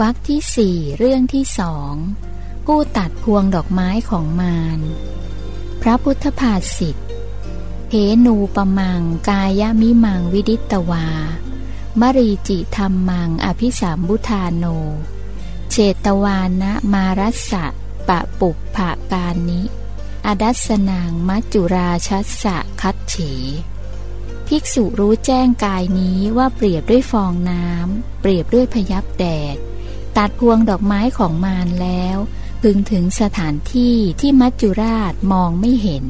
วรรคที่สี่เรื่องที่สองผู้ตัดพวงดอกไม้ของมารพระพุทธภาษิตเพนูปมังกายมิมังวิดิตวา มรีจิธรรมังอภิสามบุทาโน เชตวานะมารัสสะปะปุกภาการนิ อดัสนางมัจจุราชัสสะคัตเฉ ภิกษุรู้แจ้งกายนี้ว่าเปรียบด้วยฟองน้ำ เปรียบด้วยพยับแดด ตัดพวงดอกไม้ของมารแล้ว พึงถึงสถานที่ที่มัจจุราชมองไม่เห็น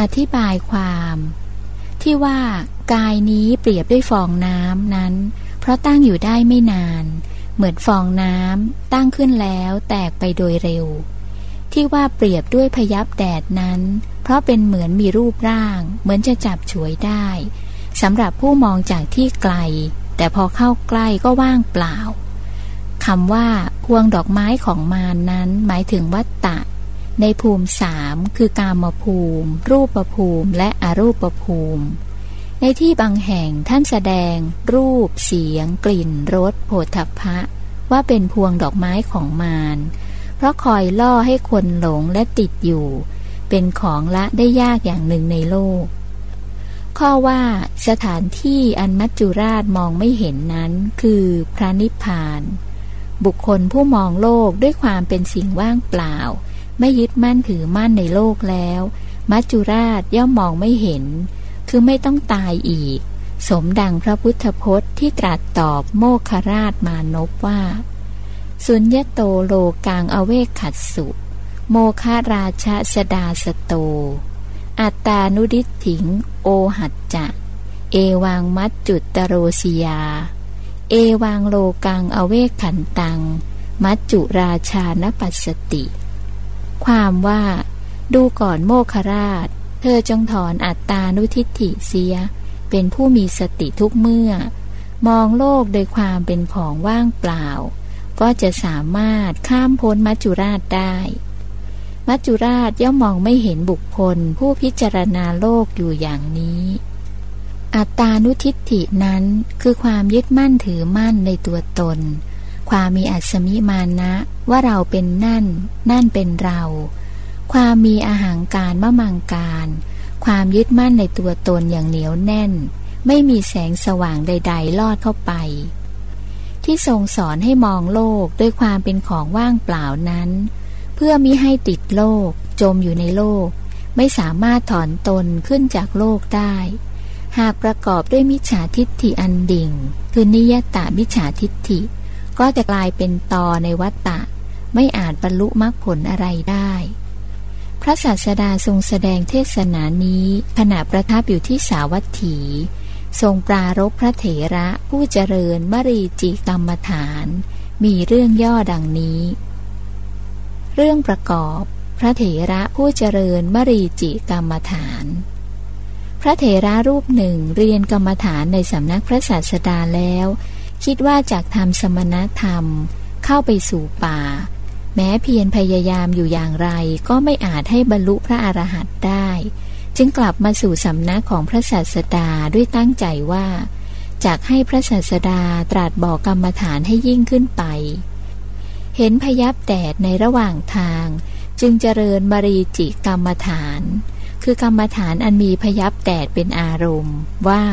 อธิบายความ ที่ว่ากายนี้เปรียบด้วยฟองน้ำนั้น เพราะตั้งอยู่ได้ไม่นาน เหมือนฟองน้ำตั้งขึ้นแล้วแตกไปโดยเร็ว ที่ว่าเปรียบด้วยพยับแดดนั้น เพราะเป็นเหมือนมีรูปร่าง เหมือนจะจับฉวยได้สำหรับผู้มองจากที่ไกล แต่พอเข้าใกล้ก็ว่างเปล่า คำว่าพวงดอกไม้ของมานนั้น หมายถึงวัตตะ ในภูมิสามคือกามภูมิ รูปภูมิ และอรูปภูมิ ในที่บางแห่งท่านแสดง รูป เสียง กลิ่นรสโผฏฐัพพะ ว่าเป็นพวงดอกไม้ของมารเพราะคอยล่อให้คนหลงและติดอยู่ เป็นของละได้ยากอย่างหนึ่งในโลก ข้อว่าสถานที่อันมัจจุราชมองไม่เห็นนั้นคือพระนิพพาน บุคคลผู้มองโลกด้วยความเป็นสิ่งว่างเปล่า ไม่ยึดมั่นถือมั่นในโลกแล้ว มัจจุราชย่อมมองไม่เห็น คือไม่ต้องตายอีก สมดังพระพุทธพจน์ที่ตรัสตอบโมคราชมานพว่า สุญญโตโลกางอเวกขัดสุ โมคาราชสดาสโต อัตตานุดิถิง โอหัจจะ เอวังมัจจุตตโรสิยา เอวังโลกังอเวกขันตัง มัจจุราชานปัสสติ ความว่า ดูก่อนโมคราช เธอจงถอนอัตตานุทิฏฐิเสีย เป็นผู้มีสติทุกเมื่อ มองโลกโดยความเป็นของว่างเปล่า ก็จะสามารถข้ามพ้นมัจจุราชได้มัจจุราชย่อมมองไม่เห็นบุคคลผู้พิจารณาโลกอยู่อย่างนี้ อัตตานุทิฏฐินั้นคือความยึดมั่นถือมั่นในตัวตน ความมีอัศมิมานะว่าเราเป็นนั่น นั่นเป็นเรา ความมีอาหางการมะมังการ ความยึดมั่นในตัวตนอย่างเหนียวแน่น ไม่มีแสงสว่างใด ๆ ลอดเข้าไป ที่ทรงสอนให้มองโลกด้วยความเป็นของว่างเปล่านั้น เพื่อมิให้ติดโลก จมอยู่ในโลก ไม่สามารถถอนตนขึ้นจากโลกได้ หากประกอบด้วยมิจฉาทิฏฐิอันดิ่ง คือนิยตามิจฉาทิฏฐิ ก็จะกลายเป็นตอในวัตตะ ไม่อาจบรรลุมรรคผลอะไรได้ พระศาสดาทรงแสดงเทศนานี้ ขณะประทับอยู่ที่สาวัตถี ทรงปรารบพระเถระผู้เจริญมรีจิกรรมฐาน มีเรื่องย่อดังนี้ เรื่องประกอบ พระเถระผู้เจริญมรีจิกรรมฐาน ระเถระรูปหนึ่งเรียนกรรมฐานในสำนักพระศาสดาแล้ว คิดว่าจากทำสมณธรรมเข้าไปสู่ป่า แม้เพียรพยายามอยู่อย่างไรก็ไม่อาจให้บรรลุพระอรหันต์ได้ จึงกลับมาสู่สำนักของพระศาสดาด้วยตั้งใจว่าจากให้พระศาสดาตรัสบอกกรรมฐานให้ยิ่งขึ้นไป เห็นพยับแดดในระหว่างทาง จึงเจริญบรีจิกรรมฐาน คือกรรมฐานอันมีพยับแดดเป็นอารมณ์ว่า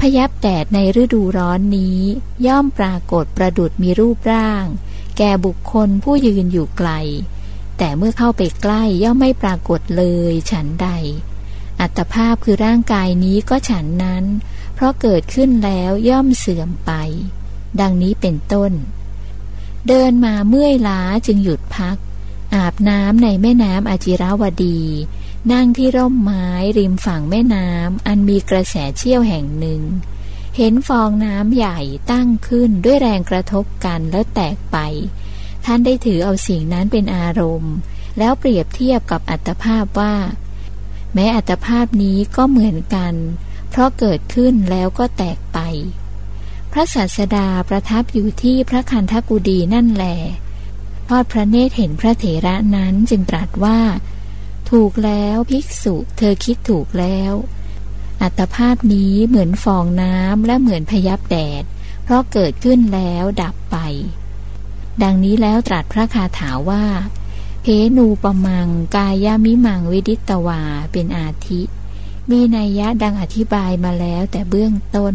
พยับแดดในฤดูร้อนนี้ ย่อมปรากฏประดุดมีรูปร่าง แก่บุคคลผู้ยืนอยู่ไกล แต่เมื่อเข้าไปใกล้ย่อมไม่ปรากฏเลยฉันใด อัตภาพคือร่างกายนี้ก็ฉันนั้น เพราะเกิดขึ้นแล้วย่อมเสื่อมไป ดังนี้เป็นต้น เดินมาเมื่อยล้าจึงหยุดพักอาบน้ำในแม่น้ำอาจิราวดี นั่งที่ร่มไม้ริมฝั่งแม่น้ำอันมีกระแสเชี่ยวแห่งหนึ่ง เห็นฟองน้ำใหญ่ตั้งขึ้นด้วยแรงกระทบกันแล้วแตกไป ท่านได้ถือเอาสิ่งนั้นเป็นอารมณ์ แล้วเปรียบเทียบกับอัตภาพว่า แม้อัตภาพนี้ก็เหมือนกัน เพราะเกิดขึ้นแล้วก็แตกไป พระศาสดาประทับอยู่ที่พระคันธกุดีนั่นแหลทอดพระเนตรเห็นพระเถระนั้นจึงตรัสว่า ถูกแล้วภิกษุเธอคิดถูกแล้ว อัตภาพนี้เหมือนฟองน้ำและเหมือนพยับแดด เพราะเกิดขึ้นแล้วดับไป ดังนี้แล้วตรัสพระคาถาว่า เพนูปมังกายามิมังวิดิตวาเป็นอาทิ มีนัยยะดังอธิบายมาแล้วแต่เบื้องต้น